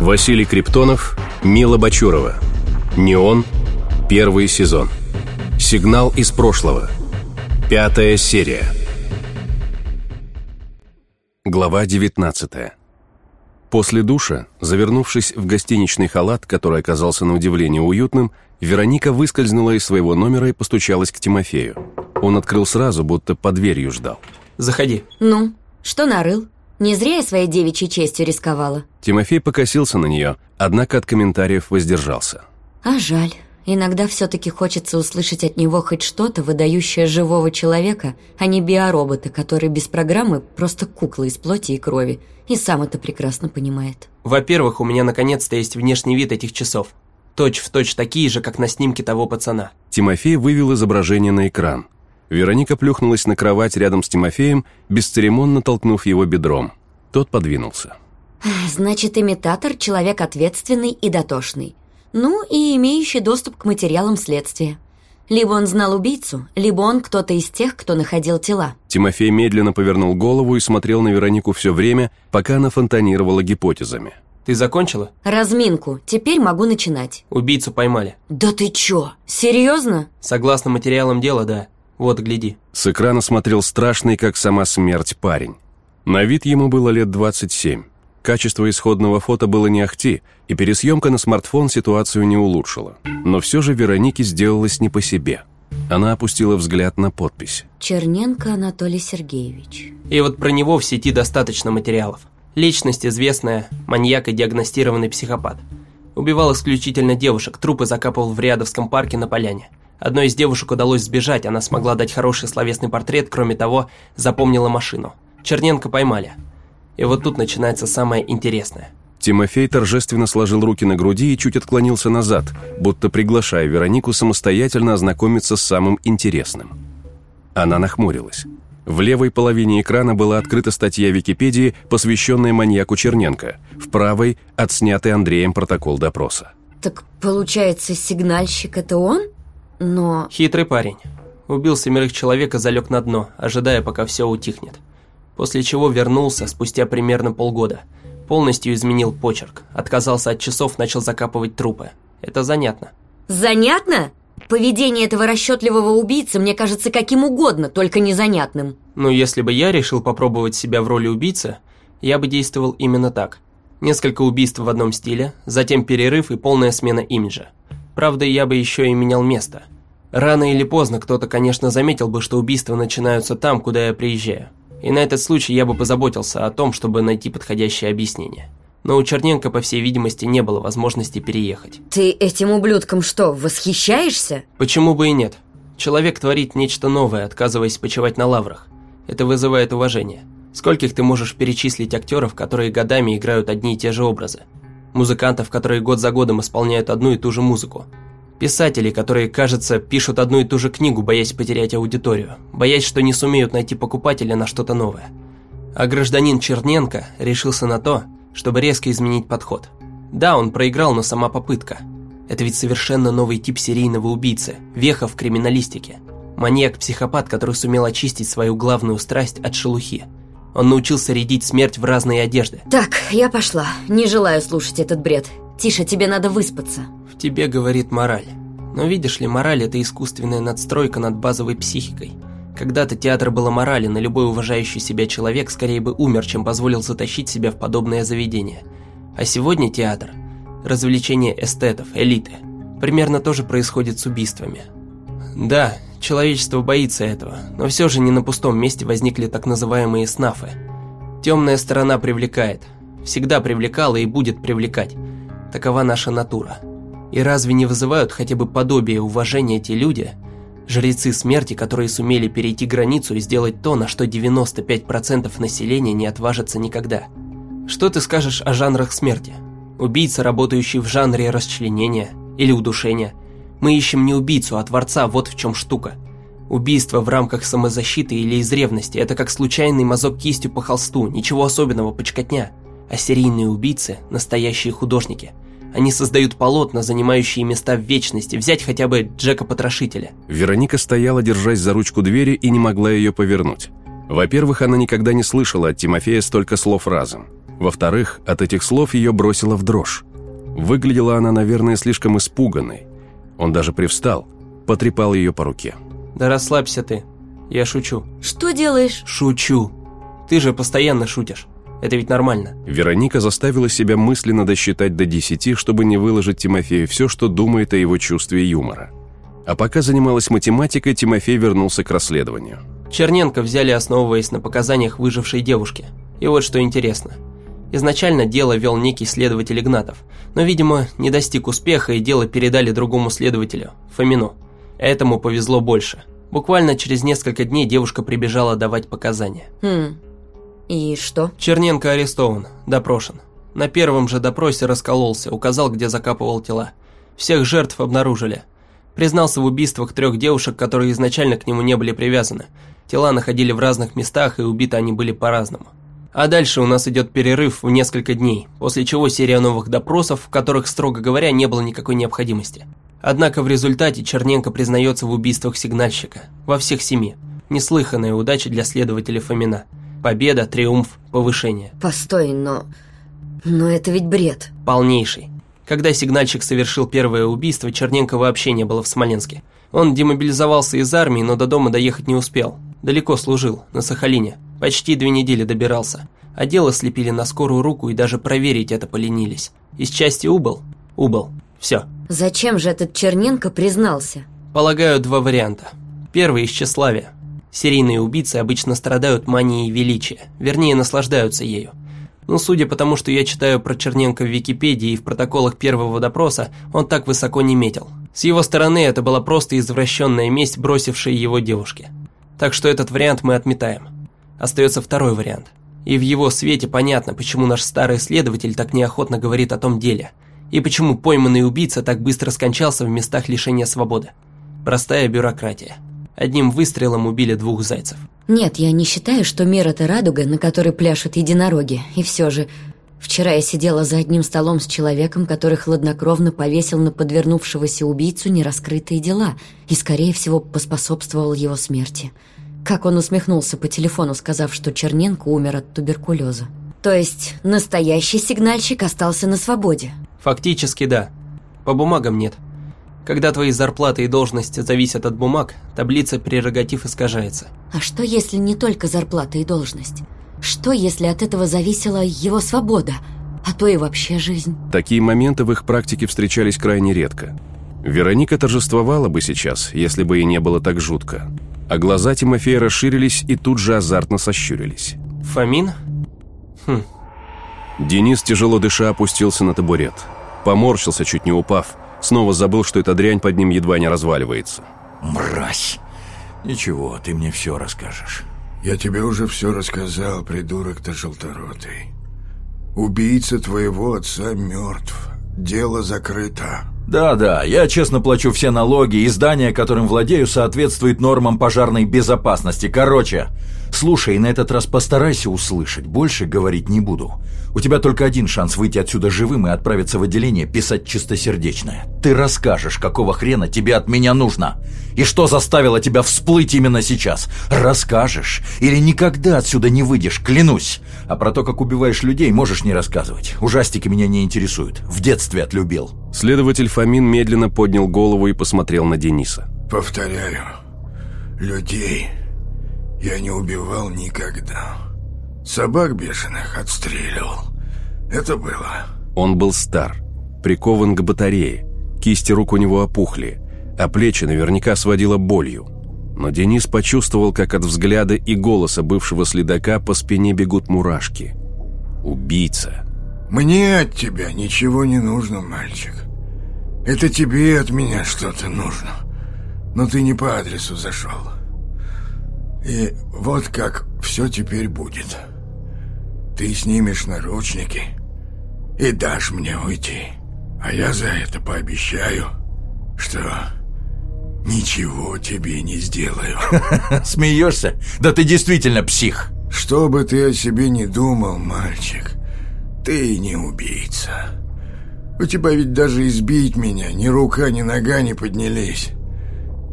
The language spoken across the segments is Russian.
Василий Криптонов, Мила Бачурова. Неон. Первый сезон. Сигнал из прошлого. Пятая серия. Глава 19 После душа, завернувшись в гостиничный халат, который оказался на удивление уютным, Вероника выскользнула из своего номера и постучалась к Тимофею. Он открыл сразу, будто под дверью ждал. Заходи. Ну, что нарыл? Не зря я своей девичьей честью рисковала. Тимофей покосился на нее, однако от комментариев воздержался. А жаль. Иногда все-таки хочется услышать от него хоть что-то, выдающее живого человека, а не биоробота, который без программы просто кукла из плоти и крови. И сам это прекрасно понимает. Во-первых, у меня наконец-то есть внешний вид этих часов. Точь в точь такие же, как на снимке того пацана. Тимофей вывел изображение на экран. Вероника плюхнулась на кровать рядом с Тимофеем, бесцеремонно толкнув его бедром. Тот подвинулся. Значит, имитатор – человек ответственный и дотошный. Ну, и имеющий доступ к материалам следствия. Либо он знал убийцу, либо он кто-то из тех, кто находил тела. Тимофей медленно повернул голову и смотрел на Веронику все время, пока она фонтанировала гипотезами. Ты закончила? Разминку. Теперь могу начинать. Убийцу поймали. Да ты чё? Серьезно? Согласно материалам дела, да. Вот, гляди. С экрана смотрел страшный, как сама смерть, парень. На вид ему было лет 27. Качество исходного фото было не ахти, и пересъемка на смартфон ситуацию не улучшила. Но все же Веронике сделалось не по себе. Она опустила взгляд на подпись. Черненко Анатолий Сергеевич. И вот про него в сети достаточно материалов. Личность известная, маньяк и диагностированный психопат. Убивал исключительно девушек, трупы закапывал в Рядовском парке на поляне. Одной из девушек удалось сбежать, она смогла дать хороший словесный портрет, кроме того, запомнила машину. Черненко поймали. И вот тут начинается самое интересное. Тимофей торжественно сложил руки на груди и чуть отклонился назад, будто приглашая Веронику самостоятельно ознакомиться с самым интересным. Она нахмурилась. В левой половине экрана была открыта статья Википедии, посвященная маньяку Черненко, в правой – отснятый Андреем протокол допроса. Так получается, сигнальщик – это он? Но... Хитрый парень. Убил семерых человек и залег на дно, ожидая, пока все утихнет. После чего вернулся спустя примерно полгода. Полностью изменил почерк. Отказался от часов, начал закапывать трупы. Это занятно. Занятно? Поведение этого расчетливого убийцы мне кажется каким угодно, только незанятным. Ну, если бы я решил попробовать себя в роли убийцы, я бы действовал именно так. Несколько убийств в одном стиле, затем перерыв и полная смена имиджа. Правда, я бы еще и менял место. Рано или поздно кто-то, конечно, заметил бы, что убийства начинаются там, куда я приезжаю. И на этот случай я бы позаботился о том, чтобы найти подходящее объяснение. Но у Черненко, по всей видимости, не было возможности переехать. Ты этим ублюдком что, восхищаешься? Почему бы и нет? Человек творит нечто новое, отказываясь почивать на лаврах. Это вызывает уважение. Скольких ты можешь перечислить актеров, которые годами играют одни и те же образы? музыкантов, которые год за годом исполняют одну и ту же музыку, писателей, которые, кажется, пишут одну и ту же книгу, боясь потерять аудиторию, боясь, что не сумеют найти покупателя на что-то новое. А гражданин Черненко решился на то, чтобы резко изменить подход. Да, он проиграл, но сама попытка. Это ведь совершенно новый тип серийного убийцы, веха в криминалистике. Маньяк-психопат, который сумел очистить свою главную страсть от шелухи – он научился рядить смерть в разные одежды. Так, я пошла. Не желаю слушать этот бред. Тише, тебе надо выспаться. В тебе говорит мораль. Но видишь ли, мораль – это искусственная надстройка над базовой психикой. Когда-то театр был аморален, и любой уважающий себя человек скорее бы умер, чем позволил затащить себя в подобное заведение. А сегодня театр – развлечение эстетов, элиты. Примерно то же происходит с убийствами. Да, Человечество боится этого, но все же не на пустом месте возникли так называемые снафы. Темная сторона привлекает, всегда привлекала и будет привлекать. Такова наша натура. И разве не вызывают хотя бы подобие уважения эти люди, жрецы смерти, которые сумели перейти границу и сделать то, на что 95% населения не отважится никогда? Что ты скажешь о жанрах смерти? Убийца, работающий в жанре расчленения или удушения – мы ищем не убийцу, а творца, вот в чем штука. Убийство в рамках самозащиты или из ревности – это как случайный мазок кистью по холсту, ничего особенного, почкотня. А серийные убийцы – настоящие художники. Они создают полотна, занимающие места в вечности, взять хотя бы Джека-потрошителя. Вероника стояла, держась за ручку двери, и не могла ее повернуть. Во-первых, она никогда не слышала от Тимофея столько слов разом. Во-вторых, от этих слов ее бросило в дрожь. Выглядела она, наверное, слишком испуганной. Он даже привстал, потрепал ее по руке. Да расслабься ты. Я шучу. Что делаешь? Шучу. Ты же постоянно шутишь. Это ведь нормально. Вероника заставила себя мысленно досчитать до десяти, чтобы не выложить Тимофею все, что думает о его чувстве юмора. А пока занималась математикой, Тимофей вернулся к расследованию. Черненко взяли, основываясь на показаниях выжившей девушки. И вот что интересно. Изначально дело вел некий следователь Игнатов, но, видимо, не достиг успеха и дело передали другому следователю, Фомину. Этому повезло больше. Буквально через несколько дней девушка прибежала давать показания. Хм. И что? Черненко арестован, допрошен. На первом же допросе раскололся, указал, где закапывал тела. Всех жертв обнаружили. Признался в убийствах трех девушек, которые изначально к нему не были привязаны. Тела находили в разных местах, и убиты они были по-разному. А дальше у нас идет перерыв в несколько дней, после чего серия новых допросов, в которых, строго говоря, не было никакой необходимости. Однако в результате Черненко признается в убийствах сигнальщика. Во всех семи. Неслыханная удача для следователя Фомина. Победа, триумф, повышение. Постой, но... Но это ведь бред. Полнейший. Когда сигнальщик совершил первое убийство, Черненко вообще не было в Смоленске. Он демобилизовался из армии, но до дома доехать не успел. Далеко служил, на Сахалине. Почти две недели добирался. А дело слепили на скорую руку и даже проверить это поленились. Из части убыл? Убыл. Все. Зачем же этот Черненко признался? Полагаю, два варианта. Первый из тщеславия. Серийные убийцы обычно страдают манией величия, вернее, наслаждаются ею. Но судя по тому, что я читаю про Черненко в Википедии и в протоколах первого допроса, он так высоко не метил. С его стороны это была просто извращенная месть, бросившей его девушке. Так что этот вариант мы отметаем. Остается второй вариант. И в его свете понятно, почему наш старый следователь так неохотно говорит о том деле. И почему пойманный убийца так быстро скончался в местах лишения свободы. Простая бюрократия. Одним выстрелом убили двух зайцев. Нет, я не считаю, что мир — это радуга, на которой пляшут единороги. И все же, вчера я сидела за одним столом с человеком, который хладнокровно повесил на подвернувшегося убийцу нераскрытые дела и, скорее всего, поспособствовал его смерти. Как он усмехнулся по телефону, сказав, что Черненко умер от туберкулеза. То есть настоящий сигнальщик остался на свободе? Фактически да. По бумагам нет. Когда твои зарплаты и должности зависят от бумаг, таблица прерогатив искажается. А что если не только зарплата и должность? Что если от этого зависела его свобода, а то и вообще жизнь? Такие моменты в их практике встречались крайне редко. Вероника торжествовала бы сейчас, если бы ей не было так жутко. А глаза Тимофея расширились и тут же азартно сощурились. Фомин? Хм. Денис, тяжело дыша, опустился на табурет. Поморщился, чуть не упав. Снова забыл, что эта дрянь под ним едва не разваливается. Мразь. Ничего, ты мне все расскажешь. Я тебе уже все рассказал, придурок-то желторотый. Убийца твоего отца мертв. Дело закрыто. Да-да, я честно плачу все налоги, и здание, которым владею, соответствует нормам пожарной безопасности. Короче, слушай, на этот раз постарайся услышать, больше говорить не буду. У тебя только один шанс выйти отсюда живым и отправиться в отделение писать чистосердечное. Ты расскажешь, какого хрена тебе от меня нужно. И что заставило тебя всплыть именно сейчас. Расскажешь. Или никогда отсюда не выйдешь, клянусь. А про то, как убиваешь людей, можешь не рассказывать. Ужастики меня не интересуют. В детстве отлюбил. Следователь Фомин медленно поднял голову и посмотрел на Дениса. Повторяю, людей я не убивал никогда. Собак бешеных отстреливал. Это было. Он был стар, прикован к батарее, кисти рук у него опухли, а плечи наверняка сводило болью. Но Денис почувствовал, как от взгляда и голоса бывшего следака по спине бегут мурашки. Убийца. Мне от тебя ничего не нужно, мальчик. Это тебе от меня что-то нужно. Но ты не по адресу зашел. И вот как все теперь будет. Ты снимешь наручники и дашь мне уйти. А я за это пообещаю, что ничего тебе не сделаю. Смеешься? Да ты действительно псих. Что бы ты о себе не думал, мальчик, ты не убийца. У тебя ведь даже избить меня ни рука, ни нога не поднялись.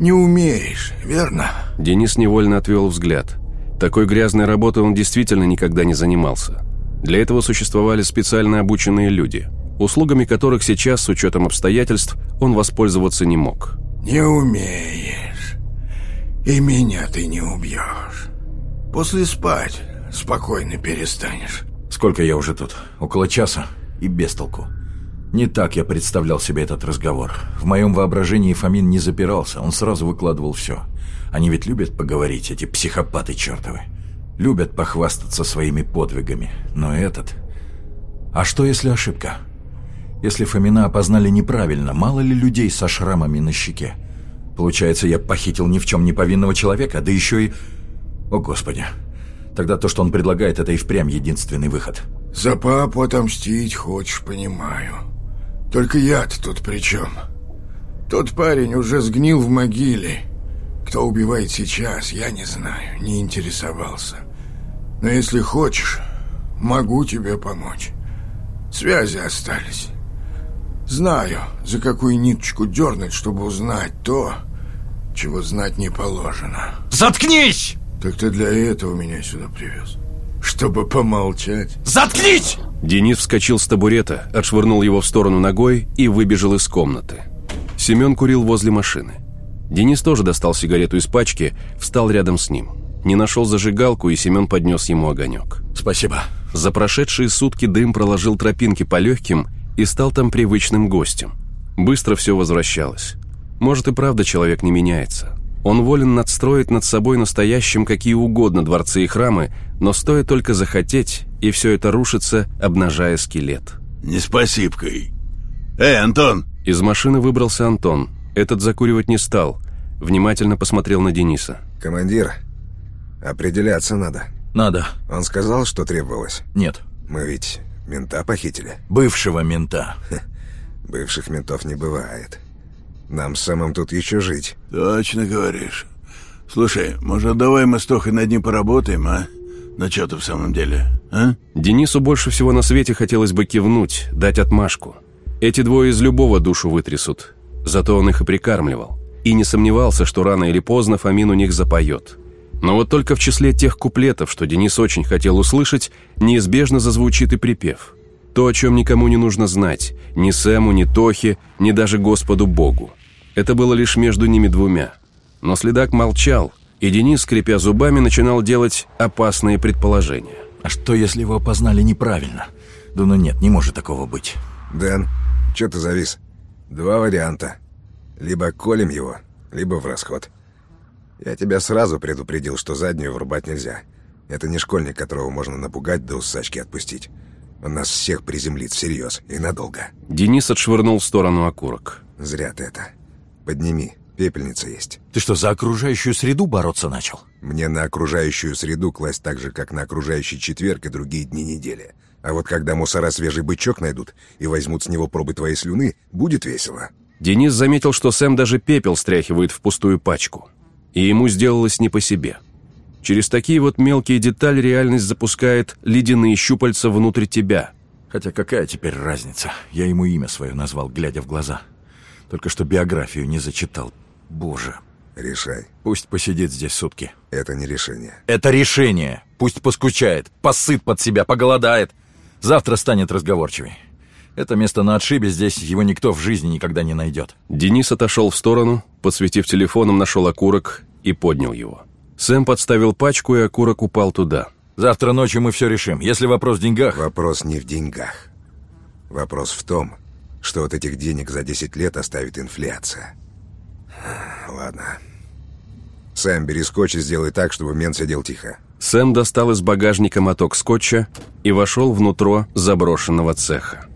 Не умеешь, верно? Денис невольно отвел взгляд. Такой грязной работой он действительно никогда не занимался. Для этого существовали специально обученные люди, услугами которых сейчас, с учетом обстоятельств, он воспользоваться не мог. «Не умеешь, и меня ты не убьешь. После спать спокойно перестанешь». Сколько я уже тут? Около часа. И без толку. Не так я представлял себе этот разговор. В моем воображении Фомин не запирался, он сразу выкладывал все. Они ведь любят поговорить, эти психопаты чертовы. Любят похвастаться своими подвигами. Но этот... А что, если ошибка? Если Фомина опознали неправильно, мало ли людей со шрамами на щеке? Получается, я похитил ни в чем не повинного человека, да еще и... О, Господи! Тогда то, что он предлагает, это и впрямь единственный выход. За папу отомстить хочешь, понимаю. Только я-то тут при чем? Тот парень уже сгнил в могиле. Кто убивает сейчас, я не знаю, не интересовался. Но если хочешь, могу тебе помочь. Связи остались. Знаю, за какую ниточку дернуть, чтобы узнать то, чего знать не положено. Заткнись! Так ты для этого меня сюда привез? Чтобы помолчать? Заткнись! Денис вскочил с табурета, отшвырнул его в сторону ногой и выбежал из комнаты. Семен курил возле машины. Денис тоже достал сигарету из пачки, встал рядом с ним. Не нашел зажигалку, и Семен поднес ему огонек. Спасибо. За прошедшие сутки дым проложил тропинки по легким и стал там привычным гостем. Быстро все возвращалось. Может и правда человек не меняется. Он волен надстроить над собой настоящим какие угодно дворцы и храмы, но стоит только захотеть, и все это рушится, обнажая скелет. «Не спасибкой. Эй, Антон!» Из машины выбрался Антон. Этот закуривать не стал. Внимательно посмотрел на Дениса. «Командир, определяться надо». Надо. Он сказал, что требовалось? Нет. Мы ведь мента похитили. Бывшего мента. Бывших ментов не бывает. Нам самым тут еще жить. Точно говоришь. Слушай, может, давай мы с Тохой над ним поработаем, а? На что ты в самом деле, а? Денису больше всего на свете хотелось бы кивнуть, дать отмашку. Эти двое из любого душу вытрясут. Зато он их и прикармливал. И не сомневался, что рано или поздно Фомин у них запоет. Но вот только в числе тех куплетов, что Денис очень хотел услышать, неизбежно зазвучит и припев. То, о чем никому не нужно знать. Ни Сэму, ни Тохе, ни даже Господу Богу. Это было лишь между ними двумя. Но следак молчал, и Денис, скрипя зубами, начинал делать опасные предположения. А что, если его опознали неправильно? Да ну нет, не может такого быть. Дэн, что ты завис? Два варианта. Либо колем его, либо в расход. Я тебя сразу предупредил, что заднюю врубать нельзя. Это не школьник, которого можно напугать да усачки отпустить. Он нас всех приземлит всерьез и надолго. Денис отшвырнул в сторону окурок. Зря ты это. Подними, пепельница есть. Ты что, за окружающую среду бороться начал? Мне на окружающую среду класть так же, как на окружающий четверг и другие дни недели. А вот когда мусора свежий бычок найдут и возьмут с него пробы твоей слюны, будет весело. Денис заметил, что Сэм даже пепел стряхивает в пустую пачку. И ему сделалось не по себе. Через такие вот мелкие детали реальность запускает ледяные щупальца внутрь тебя. Хотя какая теперь разница? Я ему имя свое назвал, глядя в глаза. Только что биографию не зачитал. Боже. Решай. Пусть посидит здесь сутки. Это не решение. Это решение. Пусть поскучает, посыт под себя, поголодает. Завтра станет разговорчивей. Это место на отшибе, здесь его никто в жизни никогда не найдет. Денис отошел в сторону, подсветив телефоном, нашел окурок и поднял его. Сэм подставил пачку, и окурок упал туда. Завтра ночью мы все решим. Если вопрос в деньгах... Вопрос не в деньгах. Вопрос в том, что от этих денег за 10 лет оставит инфляция. Ладно. Сэм, бери скотч и сделай так, чтобы мент сидел тихо. Сэм достал из багажника моток скотча и вошел внутрь заброшенного цеха.